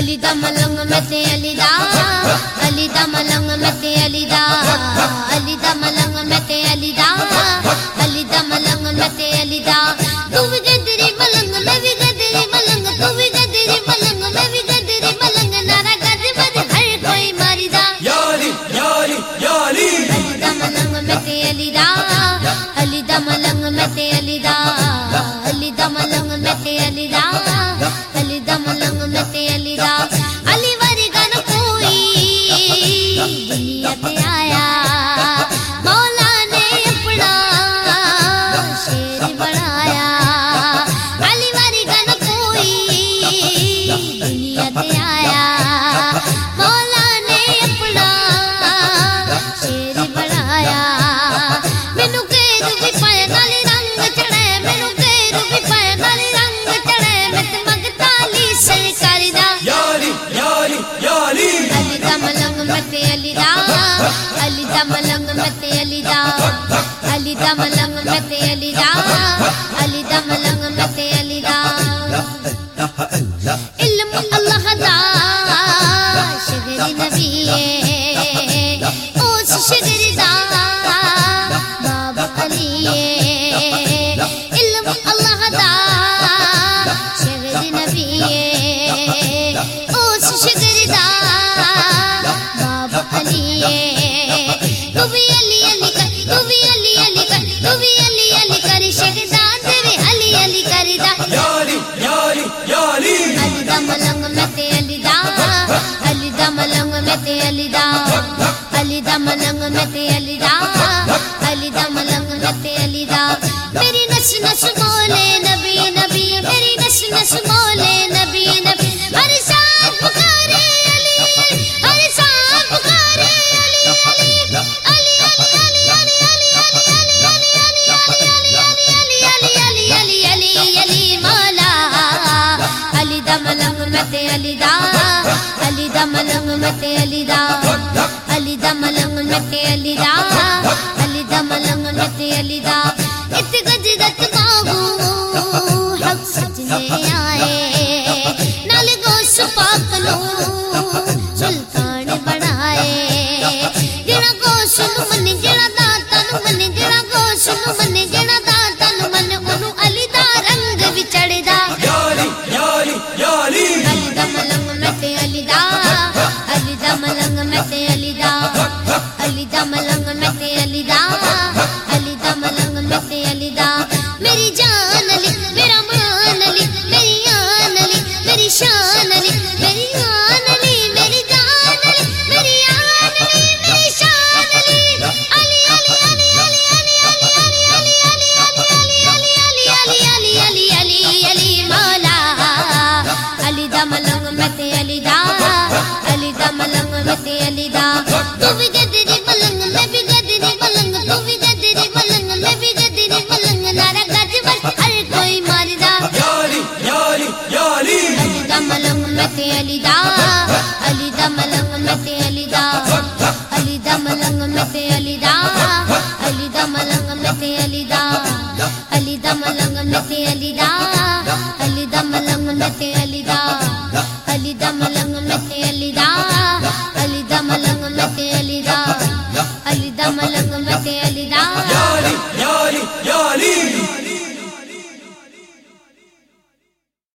علی دا ملنگ میں سے علی دم لم مت علی دا علی دم لم متے علی دا علی دم لم متے علی دا علم اللہ دا شگر نبی اس شگر دا باب علی علم اللہ دا شگر نبی اس شگر دا ملم مت علی دا علی دا ملم مت علی دا علی دا ملم مت علی دا علی علی. دملم مت علی دا علی دملم مت علی دا علی دملم میں علی دا علی دملم میں علی دا علی دملم میں علی دا علی دملم مت علی دا علی دملم مت علی دا علی دملم مت علی دا علی دملم مت علی